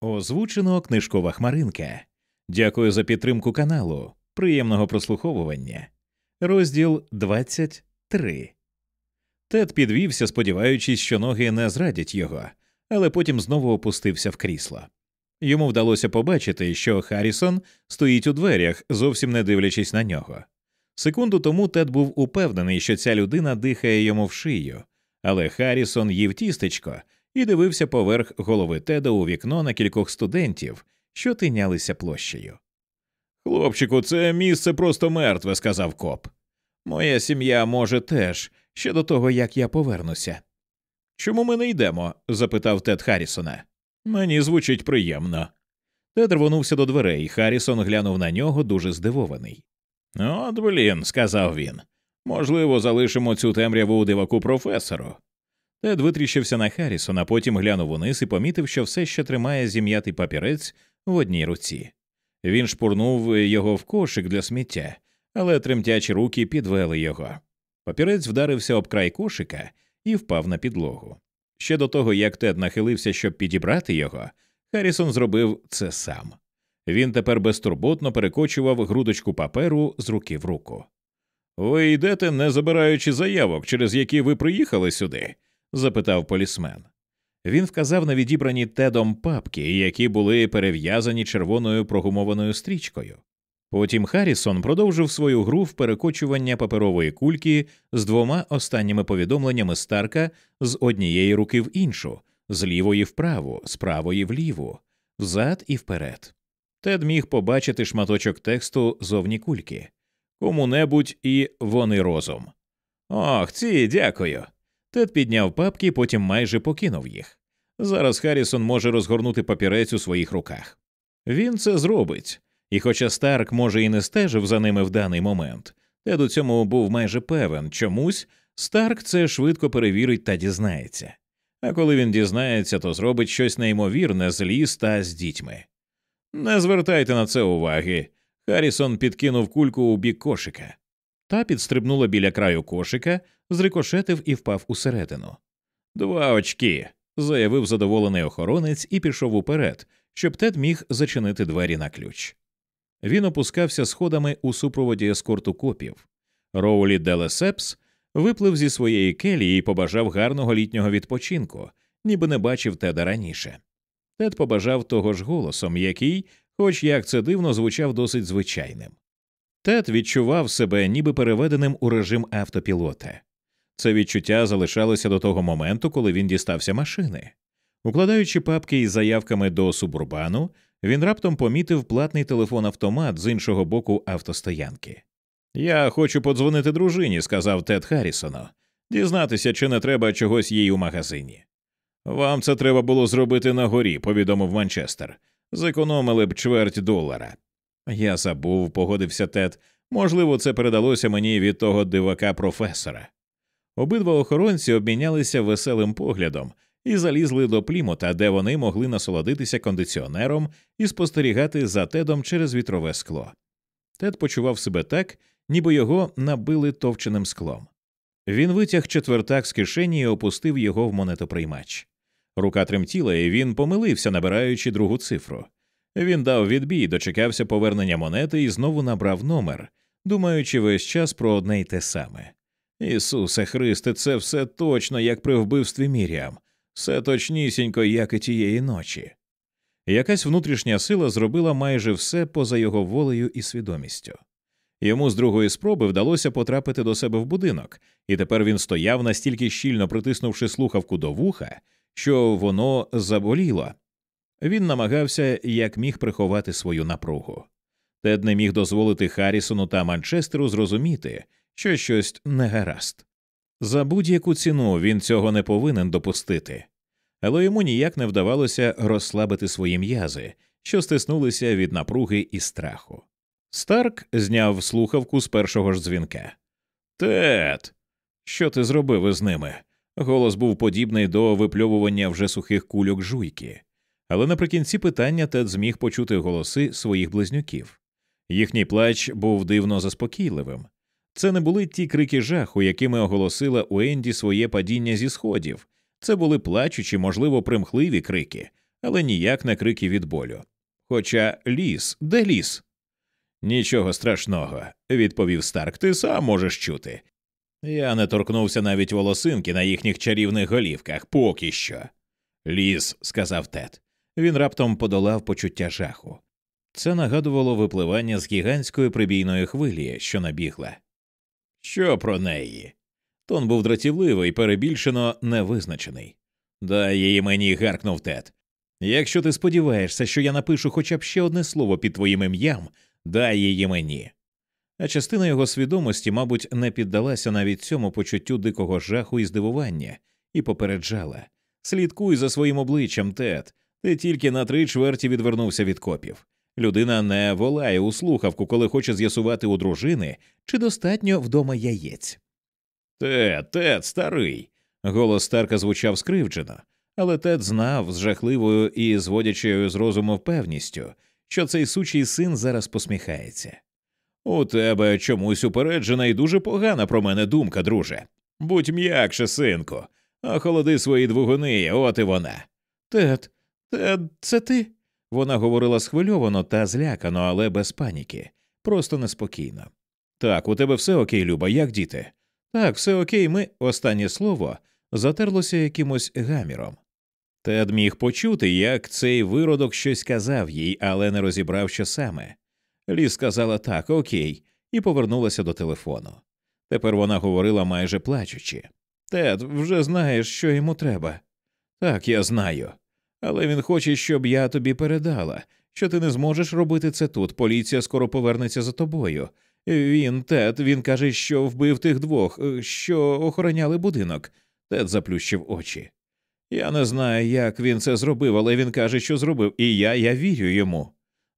Озвучено книжкова хмаринка. Дякую за підтримку каналу. Приємного прослуховування. Розділ 23. Тед підвівся, сподіваючись, що ноги не зрадять його, але потім знову опустився в крісло. Йому вдалося побачити, що Харрісон стоїть у дверях, зовсім не дивлячись на нього. Секунду тому Тед був упевнений, що ця людина дихає йому в шию, але Харрісон їв тістечко і дивився поверх голови Теда у вікно на кількох студентів, що тинялися площею. Хлопчику, це місце просто мертве, сказав коп. Моя сім'я може теж ще до того, як я повернуся. Чому ми не йдемо? запитав Тед Харрісона. Мені звучить приємно. Тед рвонувся до дверей, Харрісон глянув на нього дуже здивований. От блін, сказав він. Можливо, залишимо цю темряву у диваку професору. Тед витріщився на Харрісона, потім глянув униз і помітив, що все ще тримає зім'ятий папірець в одній руці. Він шпурнув його в кошик для сміття, але тремтячі руки підвели його. Папірець вдарився об край кошика і впав на підлогу. Ще до того, як Тед нахилився, щоб підібрати його, Харрісон зробив це сам. Він тепер безтурботно перекочував грудочку паперу з руки в руку. Ви йдете, не забираючи заявок, через які ви приїхали сюди? Запитав полісмен. Він вказав на відібрані тедом папки, які були перев'язані червоною прогумованою стрічкою. Потім Харрісон продовжив свою гру в перекочування паперової кульки з двома останніми повідомленнями Старка з однієї руки в іншу, з лівої вправу, з правої вліву, взад і вперед. Тед міг побачити шматочок тексту зовні кульки кому-небудь і вони розум. Ох, ці дякую. Тед підняв папки, потім майже покинув їх. Зараз Харрісон може розгорнути папірець у своїх руках. Він це зробить, і хоча Старк, може, і не стежив за ними в даний момент, Тед у цьому був майже певен чомусь Старк це швидко перевірить та дізнається. А коли він дізнається, то зробить щось неймовірне з ліс та з дітьми. Не звертайте на це уваги. Харрісон підкинув кульку у бік кошика. Та підстрибнула біля краю кошика, зрикошетив і впав усередину. Два очки, заявив задоволений охоронець і пішов уперед, щоб Тед міг зачинити двері на ключ. Він опускався сходами у супроводі ескорту копів. Роулі Делесепс виплив зі своєї келії і побажав гарного літнього відпочинку, ніби не бачив Теда раніше. Тед побажав того ж голосом, який, хоч як це дивно, звучав досить звичайним. Тед відчував себе ніби переведеним у режим автопілота. Це відчуття залишалося до того моменту, коли він дістався машини. Укладаючи папки із заявками до субурбану, він раптом помітив платний телефон автомат з іншого боку автостоянки. Я хочу подзвонити дружині, сказав Тед Харрісону, дізнатися, чи не треба чогось їй у магазині. Вам це треба було зробити на горі, повідомив Манчестер. Зекономили б чверть долара. Я забув, погодився Тед. Можливо, це передалося мені від того дивака професора. Обидва охоронці обмінялися веселим поглядом і залізли до плімота, де вони могли насолодитися кондиціонером і спостерігати за тедом через вітрове скло. Тед почував себе так, ніби його набили товченим склом. Він витяг четвертак з кишені і опустив його в монетоприймач. Рука тремтіла, і він помилився, набираючи другу цифру. Він дав відбій, дочекався повернення монети і знову набрав номер, думаючи весь час про одне й те саме. Ісусе Христе, це все точно, як при вбивстві Міріам, все точнісінько, як і тієї ночі. Якась внутрішня сила зробила майже все поза його волею і свідомістю. Йому з другої спроби вдалося потрапити до себе в будинок, і тепер він стояв настільки щільно притиснувши слухавку до вуха, що воно заболіло. Він намагався як міг приховати свою напругу. Тед не міг дозволити Харрісону та Манчестеру зрозуміти, що щось не гаразд. За будь-яку ціну він цього не повинен допустити, але йому ніяк не вдавалося розслабити свої м'язи, що стиснулися від напруги і страху. Старк зняв слухавку з першого ж дзвінка. Тед, що ти зробив із ними? Голос був подібний до випльовування вже сухих кульок жуйки, але наприкінці питання Тед зміг почути голоси своїх близнюків. Їхній плач був дивно заспокійливим. Це не були ті крики жаху, якими оголосила Уенді своє падіння зі сходів. Це були плачучі, можливо, примхливі крики, але ніяк не крики від болю. Хоча ліс, де ліс? Нічого страшного, відповів Старк, ти сам можеш чути. Я не торкнувся навіть волосинки на їхніх чарівних голівках, поки що. Ліс, сказав Тед. Він раптом подолав почуття жаху. Це нагадувало випливання з гігантської прибійної хвилі, що набігла. Що про неї? Тон був дратівливий, перебільшено невизначений. Дай її мені, гаркнув Тед. Якщо ти сподіваєшся, що я напишу хоча б ще одне слово під твоїм ім'ям, дай її мені. А частина його свідомості, мабуть, не піддалася навіть цьому почуттю дикого жаху і здивування, і попереджала Слідкуй за своїм обличчям, Тед. Ти тільки на три чверті відвернувся від копів. Людина не волає у слухавку, коли хоче з'ясувати у дружини, чи достатньо вдома яєць. Тед, Тед, старий. Голос Старка звучав скривджено, але Тед знав з жахливою і зводячою з розуму впевністю, що цей сучий син зараз посміхається. У тебе чомусь упереджена і дуже погана про мене думка, друже. Будь м'якше, синку, охолоди свої двигуни, от і вона. Тед, Тед, це ти? Вона говорила схвильовано та злякано, але без паніки, просто неспокійно. Так, у тебе все окей, Люба, як діти? Так, все окей, ми останнє слово затерлося якимось гаміром. Тед міг почути, як цей виродок щось казав їй, але не розібрав, що саме. Ліс сказала так, окей, і повернулася до телефону. Тепер вона говорила майже плачучи. Тед, вже знаєш, що йому треба. Так, я знаю. Але він хоче, щоб я тобі передала, що ти не зможеш робити це тут. Поліція скоро повернеться за тобою. Він, Тед, він каже, що вбив тих двох, що охороняли будинок. Тед заплющив очі. Я не знаю, як він це зробив, але він каже, що зробив, і я, я вірю йому.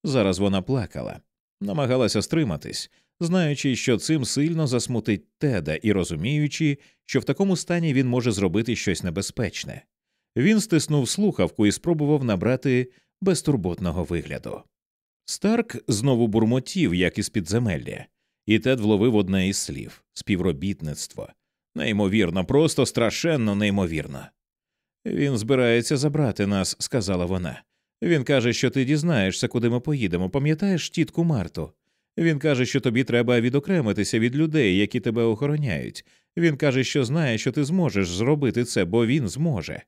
Зараз вона плакала, намагалася стриматись, знаючи, що цим сильно засмутить Теда, і розуміючи, що в такому стані він може зробити щось небезпечне. Він стиснув слухавку і спробував набрати безтурботного вигляду. Старк знову бурмотів, як із підземелля, і Тед вловив одне із слів співробітництво. Неймовірно, просто страшенно неймовірно. Він збирається забрати нас, сказала вона. Він каже, що ти дізнаєшся, куди ми поїдемо. Пам'ятаєш тітку Марту? Він каже, що тобі треба відокремитися від людей, які тебе охороняють. Він каже, що знає, що ти зможеш зробити це, бо він зможе.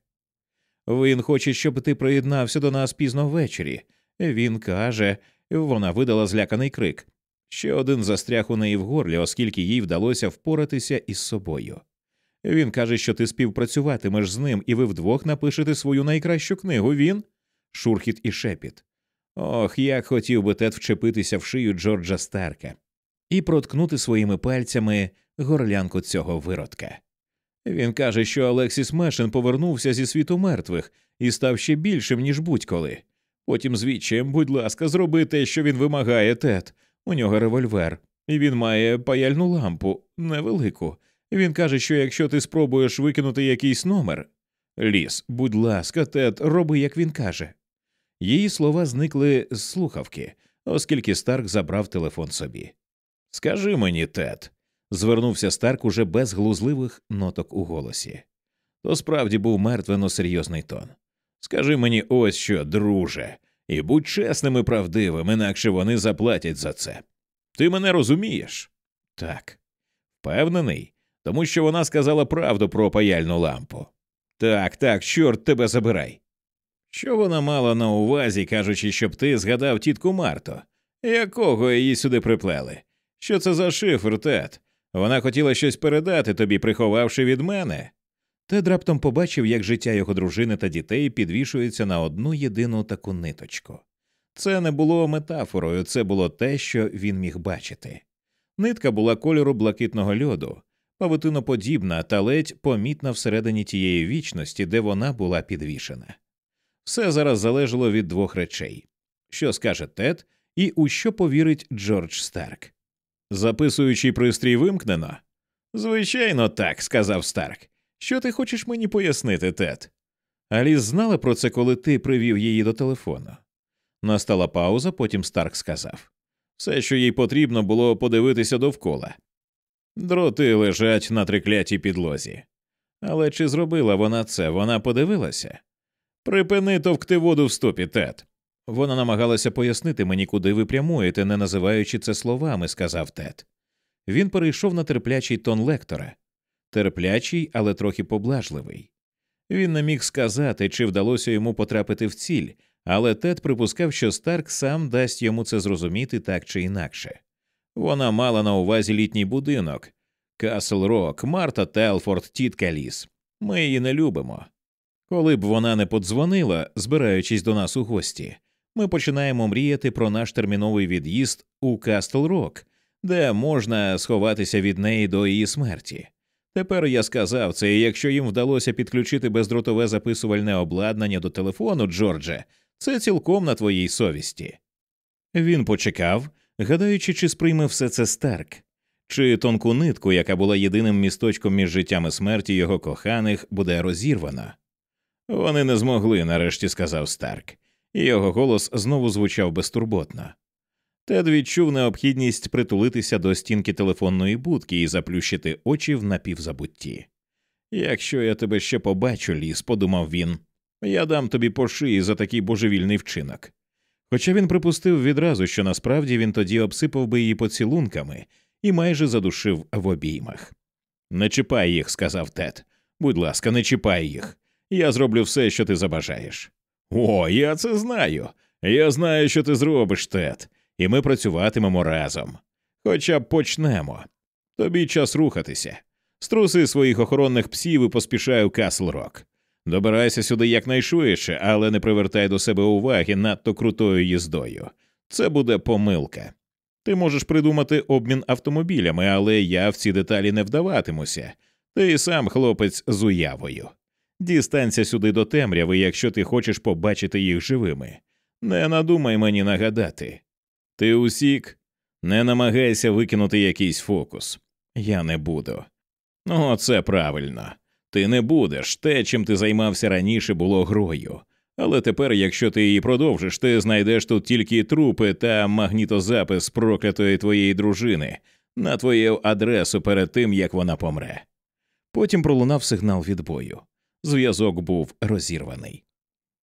Він хоче, щоб ти приєднався до нас пізно ввечері. Він каже, вона видала зляканий крик. Ще один застряг у неї в горлі, оскільки їй вдалося впоратися із собою. Він каже, що ти співпрацюватимеш з ним, і ви вдвох напишете свою найкращу книгу. Він шурхіт і шепіт. Ох, як хотів би Тед вчепитися в шию Джорджа Старка і проткнути своїми пальцями горлянку цього виродка. Він каже, що Алексіс Мешен повернувся зі світу мертвих і став ще більшим, ніж будь-коли. Потім звідчаєм, будь ласка, зроби те, що він вимагає, Тед. У нього револьвер, і він має паяльну лампу невелику. Він каже, що якщо ти спробуєш викинути якийсь номер. Ліс, будь ласка, Тед, роби, як він каже. Її слова зникли з слухавки, оскільки Старк забрав телефон собі. Скажи мені, Тед, звернувся Старк уже без глузливих ноток у голосі. То справді був мертвено серйозний тон. Скажи мені ось що, друже, і будь чесним і правдивим, інакше вони заплатять за це. Ти мене розумієш? Так. Впевнений, тому що вона сказала правду про паяльну лампу. Так, так, чорт тебе забирай. Що вона мала на увазі, кажучи, щоб ти згадав тітку Марто, якого її сюди приплели? Що це за шифр, Тед? Вона хотіла щось передати тобі, приховавши від мене. Тед раптом побачив, як життя його дружини та дітей підвішується на одну єдину таку ниточку. Це не було метафорою, це було те, що він міг бачити. Нитка була кольору блакитного льоду, павутиноподібна та ледь помітна всередині тієї вічності, де вона була підвішена. Все зараз залежало від двох речей що скаже Тед і у що повірить Джордж Старк. Записуючий пристрій вимкнено? Звичайно, так, сказав Старк. Що ти хочеш мені пояснити, Тед? Аліс знала про це, коли ти привів її до телефону. Настала пауза, потім Старк сказав все, що їй потрібно було подивитися довкола. Дроти лежать на триклятій підлозі. Але чи зробила вона це? Вона подивилася? Припини товкти воду в стопі, Тед. Вона намагалася пояснити мені, куди ви прямуєте, не називаючи це словами, сказав Тед. Він перейшов на терплячий тон лектора, терплячий, але трохи поблажливий. Він не міг сказати, чи вдалося йому потрапити в ціль, але Тед припускав, що Старк сам дасть йому це зрозуміти так чи інакше. Вона мала на увазі літній будинок Касл Рок, Марта Телфорд, тітка Ліз. Ми її не любимо. Коли б вона не подзвонила, збираючись до нас у гості, ми починаємо мріяти про наш терміновий від'їзд у Кастл Рок, де можна сховатися від неї до її смерті. Тепер я сказав це, і якщо їм вдалося підключити бездротове записувальне обладнання до телефону, Джордже, це цілком на твоїй совісті. Він почекав, гадаючи, чи сприйме все це Старк, чи тонку нитку, яка була єдиним місточком між життям і смерті його коханих, буде розірвана. Вони не змогли, нарешті сказав Старк, і його голос знову звучав безтурботно. Тед відчув необхідність притулитися до стінки телефонної будки і заплющити очі в напівзабутті. Якщо я тебе ще побачу, ліс, подумав він, я дам тобі по шиї за такий божевільний вчинок. Хоча він припустив відразу, що насправді він тоді обсипав би її поцілунками і майже задушив в обіймах. Не чіпай їх, сказав Тед. Будь ласка, не чіпай їх. Я зроблю все, що ти забажаєш. О, я це знаю. Я знаю, що ти зробиш, Тед і ми працюватимемо разом. Хоча б почнемо. Тобі час рухатися. Струси своїх охоронних псів і поспішай у Касл Рок. Добирайся сюди якнайшвидше, але не привертай до себе уваги надто крутою їздою. Це буде помилка. Ти можеш придумати обмін автомобілями, але я в ці деталі не вдаватимуся. Ти і сам хлопець з уявою. Дістанься сюди до темряви, якщо ти хочеш побачити їх живими. Не надумай мені нагадати. Ти усік, не намагайся викинути якийсь фокус. Я не буду. Ну, це правильно. Ти не будеш. Те, чим ти займався раніше, було грою. Але тепер, якщо ти її продовжиш, ти знайдеш тут тільки трупи та магнітозапис проклятої твоєї дружини на твою адресу перед тим, як вона помре. Потім пролунав сигнал відбою. Зв'язок був розірваний.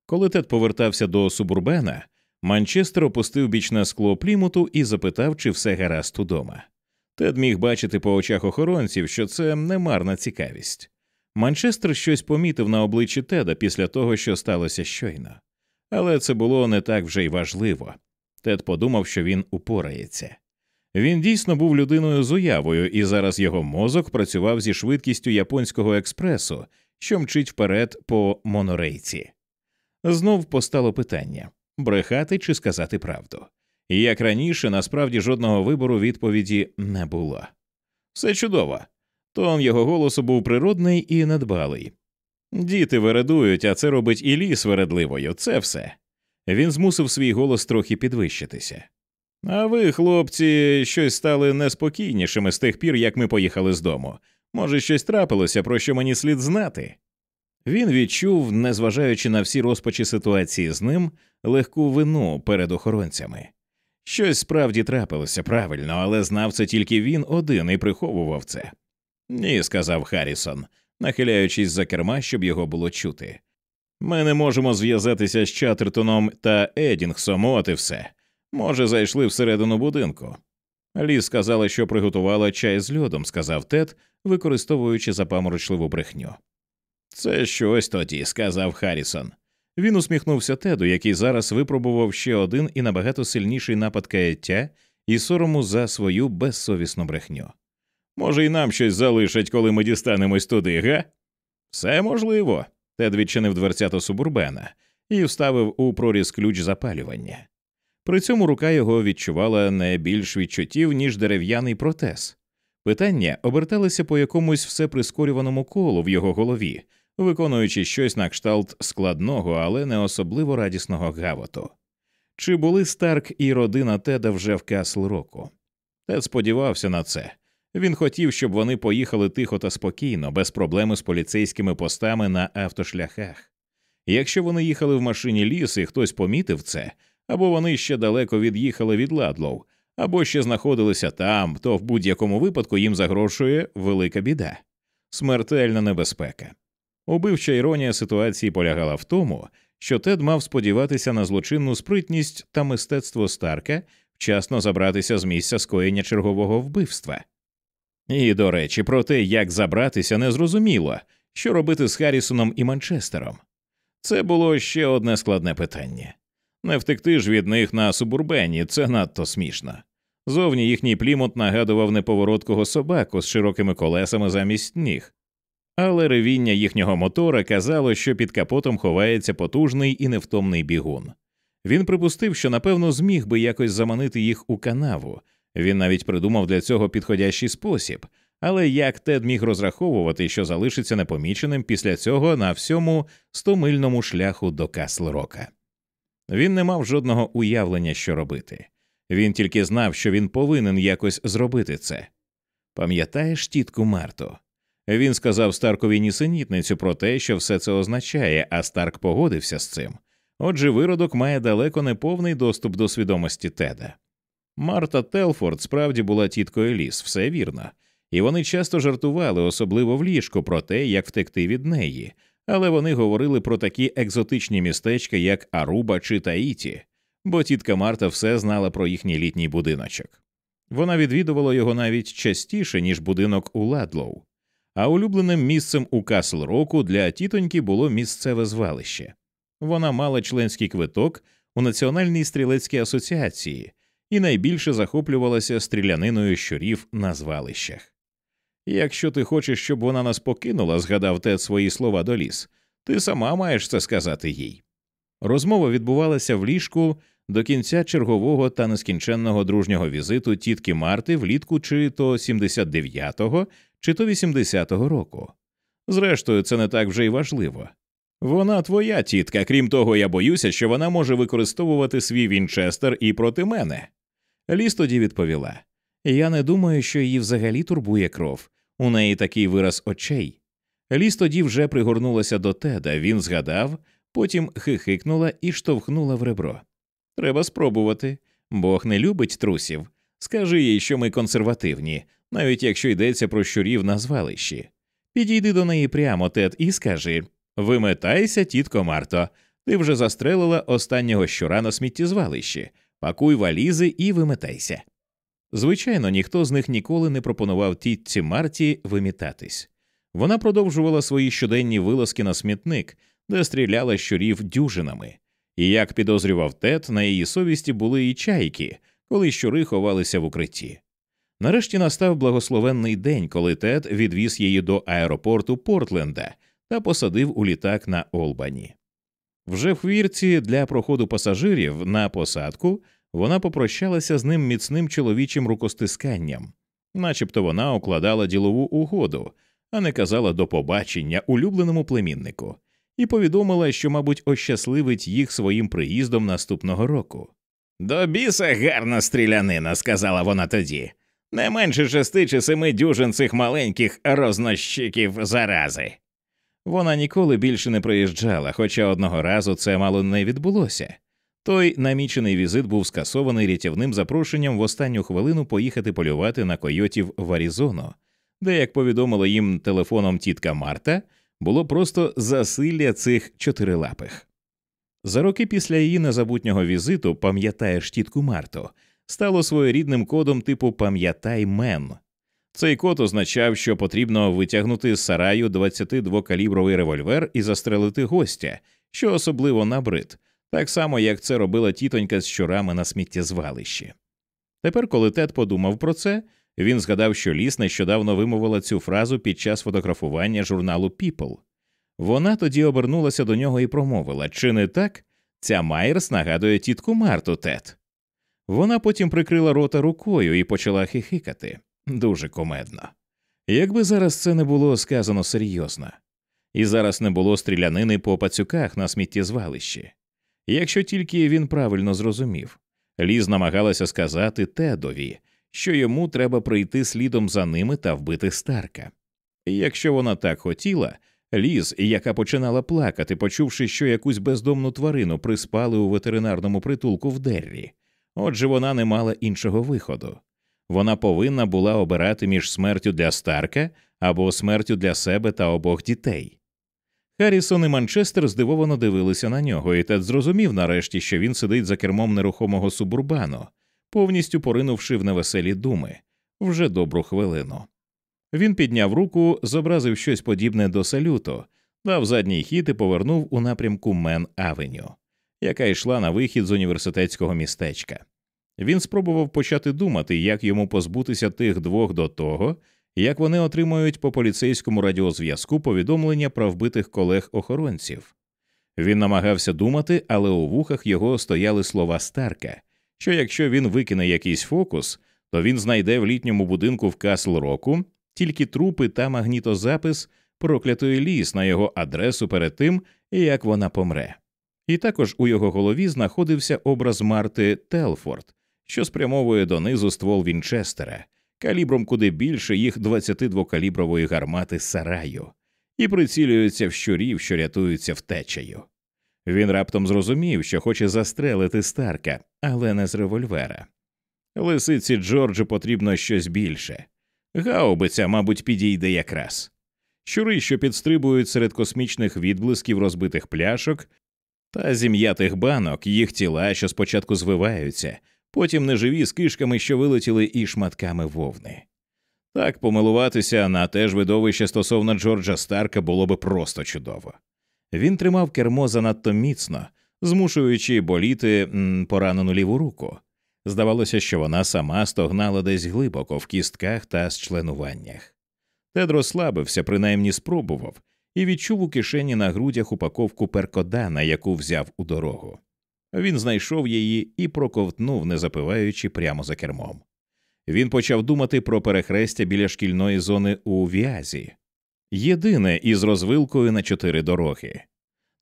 Коли Тед повертався до Субурбена, Манчестер опустив бічне скло плімуту і запитав, чи все гаразд удома. Тед міг бачити по очах охоронців, що це немарна цікавість. Манчестер щось помітив на обличчі Теда після того, що сталося щойно, але це було не так вже й важливо. Тед подумав, що він упорається. Він дійсно був людиною з уявою, і зараз його мозок працював зі швидкістю японського експресу, що мчить вперед по монорейці. Знов постало питання брехати чи сказати правду. І як раніше, насправді жодного вибору відповіді не було. Все чудово. Тон його голосу був природний і недбалий. Діти вередують, а це робить і ліс вередливою. Це все. Він змусив свій голос трохи підвищитися. А ви, хлопці, щось стали неспокійнішими з тих пір, як ми поїхали з дому. Може, щось трапилося, про що мені слід знати? Він відчув, незважаючи на всі розпачі ситуації з ним, легку вину перед охоронцями. Щось справді трапилося правильно, але знав це тільки він один і приховував це. Ні, сказав Харрісон, нахиляючись за керма, щоб його було чути. Ми не можемо зв'язатися з Чатертоном та Едінгсом, от і все. Може, зайшли всередину будинку. Ліс сказала, що приготувала чай з льодом, сказав Тед, використовуючи запаморочливу брехню. Це щось тоді, сказав Харрісон. Він усміхнувся Теду, який зараз випробував ще один і набагато сильніший напад каяття і сорому за свою безсовісну брехню. Може, і нам щось залишать, коли ми дістанемось туди, га? Все можливо. Тед відчинив дверцята субурбена і вставив у проріз ключ запалювання. При цьому рука його відчувала не більш відчуттів, ніж дерев'яний протез. Питання оберталися по якомусь все прискорюваному колу в його голові, виконуючи щось на кшталт складного, але не особливо радісного гавоту. Чи були Старк і родина Теда вже в Касл Року? Тед сподівався на це. Він хотів, щоб вони поїхали тихо та спокійно, без проблеми з поліцейськими постами на автошляхах. Якщо вони їхали в машині Ліз і хтось помітив це, або вони ще далеко від'їхали від Ладлоу, або ще знаходилися там, то в будь-якому випадку їм загрошує велика біда, смертельна небезпека. Убивча іронія ситуації полягала в тому, що Тед мав сподіватися на злочинну спритність та мистецтво Старка вчасно забратися з місця скоєння чергового вбивства. І, до речі, про те, як забратися, не зрозуміло, що робити з Харрісоном і Манчестером. Це було ще одне складне питання. Не втекти ж від них на субурбені, це надто смішно. Зовні їхній плімут нагадував неповороткого собаку з широкими колесами замість ніг, але ревіння їхнього мотора казало, що під капотом ховається потужний і невтомний бігун. Він припустив, що напевно зміг би якось заманити їх у канаву. Він навіть придумав для цього підходящий спосіб, але як Тед міг розраховувати, що залишиться непоміченим після цього на всьому стомильному шляху до Касл Рока? Він не мав жодного уявлення, що робити. Він тільки знав, що він повинен якось зробити це. Пам'ятаєш тітку Марту? Він сказав Старкові нісенітницю про те, що все це означає, а Старк погодився з цим. Отже, виродок має далеко не повний доступ до свідомості Теда. Марта Телфорд справді була тіткою ліс, все вірно, і вони часто жартували, особливо в ліжку, про те, як втекти від неї, але вони говорили про такі екзотичні містечка, як Аруба чи Таїті, бо тітка Марта все знала про їхній літній будиночок. Вона відвідувала його навіть частіше, ніж будинок у Ладлоу, а улюбленим місцем у Касл Року для тітоньки було місцеве звалище. Вона мала членський квиток у Національній стрілецькій асоціації і найбільше захоплювалася стріляниною щурів на звалищах. Якщо ти хочеш, щоб вона нас покинула, згадав Тед свої слова до ліс, ти сама маєш це сказати їй. Розмова відбувалася в ліжку до кінця чергового та нескінченного дружнього візиту тітки Марти влітку чи то 79-го, чи то 80-го року. Зрештою, це не так вже й важливо. Вона твоя тітка, крім того, я боюся, що вона може використовувати свій Вінчестер і проти мене. Ліс тоді відповіла Я не думаю, що її взагалі турбує кров. У неї такий вираз очей. Ліс тоді вже пригорнулася до теда, він згадав, потім хихикнула і штовхнула в ребро. Треба спробувати. Бог не любить трусів. Скажи їй, що ми консервативні, навіть якщо йдеться про щурів на звалищі. Підійди до неї прямо, Тед, і скажи Виметайся, тітко Марто, ти вже застрелила останнього щура на сміттєзвалищі, пакуй валізи і виметайся. Звичайно, ніхто з них ніколи не пропонував тітці Марті вимітатись. Вона продовжувала свої щоденні вилазки на смітник, де стріляла щурів дюжинами. І як підозрював Тед, на її совісті були і чайки, коли щури ховалися в укритті. Нарешті настав благословенний день, коли Тед відвіз її до аеропорту Портленда та посадив у літак на Олбані. Вже в хвірці для проходу пасажирів на посадку вона попрощалася з ним міцним чоловічим рукостисканням, начебто вона укладала ділову угоду, а не казала до побачення улюбленому племіннику, і повідомила, що, мабуть, ощасливить їх своїм приїздом наступного року. До біса гарна стрілянина, сказала вона тоді. Не менше шести чи семи дюжин цих маленьких рознощиків зарази. Вона ніколи більше не приїжджала, хоча одного разу це мало не відбулося. Той намічений візит був скасований рятівним запрошенням в останню хвилину поїхати полювати на койотів в Аризону, де, як повідомила їм телефоном тітка Марта, було просто засилля цих чотирилапих. За роки після її незабутнього візиту пам'ятаєш тітку Марту стало своєрідним кодом типу Пам'ятай мен. Цей код означав, що потрібно витягнути з сараю 22-калібровий револьвер і застрелити гостя, що особливо набрид, так само як це робила тітонька з щурами на сміттєзвалищі. Тепер, коли Тед подумав про це, він згадав, що ліс нещодавно вимовила цю фразу під час фотографування журналу People. Вона тоді обернулася до нього і промовила чи не так? Ця Майерс нагадує тітку Марту Тед. Вона потім прикрила рота рукою і почала хихикати дуже комедно. Якби зараз це не було сказано серйозно, і зараз не було стрілянини по пацюках на сміттєзвалищі. Якщо тільки він правильно зрозумів, Ліз намагалася сказати Тедові, що йому треба прийти слідом за ними та вбити Старка. І якщо вона так хотіла, Ліз, яка починала плакати, почувши, що якусь бездомну тварину приспали у ветеринарному притулку в Деррі, отже, вона не мала іншого виходу. Вона повинна була обирати між смертю для Старка або смертю для себе та обох дітей. Харрісон і Манчестер здивовано дивилися на нього, і Тед зрозумів нарешті, що він сидить за кермом нерухомого субурбану, повністю поринувши в невеселі думи вже добру хвилину. Він підняв руку, зобразив щось подібне до салюту, дав задній хід і повернув у напрямку Мен Авеню, яка йшла на вихід з університетського містечка. Він спробував почати думати, як йому позбутися тих двох до того, як вони отримують по поліцейському радіозв'язку повідомлення про вбитих колег охоронців. Він намагався думати, але у вухах його стояли слова Старка, що якщо він викине якийсь фокус, то він знайде в літньому будинку в Касл Року тільки трупи та магнітозапис проклятої ліс на його адресу перед тим, як вона помре. І також у його голові знаходився образ Марти Телфорд, що спрямовує донизу ствол Вінчестера, калібром куди більше їх 22-калібрової гармати сараю, і прицілюється в щурів, що рятуються втечею. Він раптом зрозумів, що хоче застрелити Старка, але не з револьвера. Лисиці Джорджу потрібно щось більше. Гаубиця, мабуть, підійде якраз. Щури, що підстрибують серед космічних відблисків розбитих пляшок та зім'ятих банок, їх тіла, що спочатку звиваються, потім неживі з кишками, що вилетіли і шматками вовни. Так помилуватися на те ж видовище стосовно Джорджа Старка було би просто чудово. Він тримав кермо занадто міцно, змушуючи боліти поранену ліву руку. Здавалося, що вона сама стогнала десь глибоко в кістках та зчленуваннях. Тед розслабився, принаймні спробував, і відчув у кишені на грудях упаковку перкодана, яку взяв у дорогу. Він знайшов її і проковтнув, не запиваючи прямо за кермом. Він почав думати про перехрестя біля шкільної зони у Віазі, єдине із розвилкою на чотири дороги.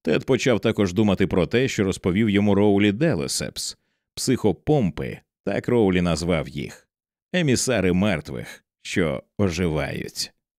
Тед почав також думати про те, що розповів йому Роулі Делесепс, психопомпи, так Роулі назвав їх, емісари мертвих, що оживають.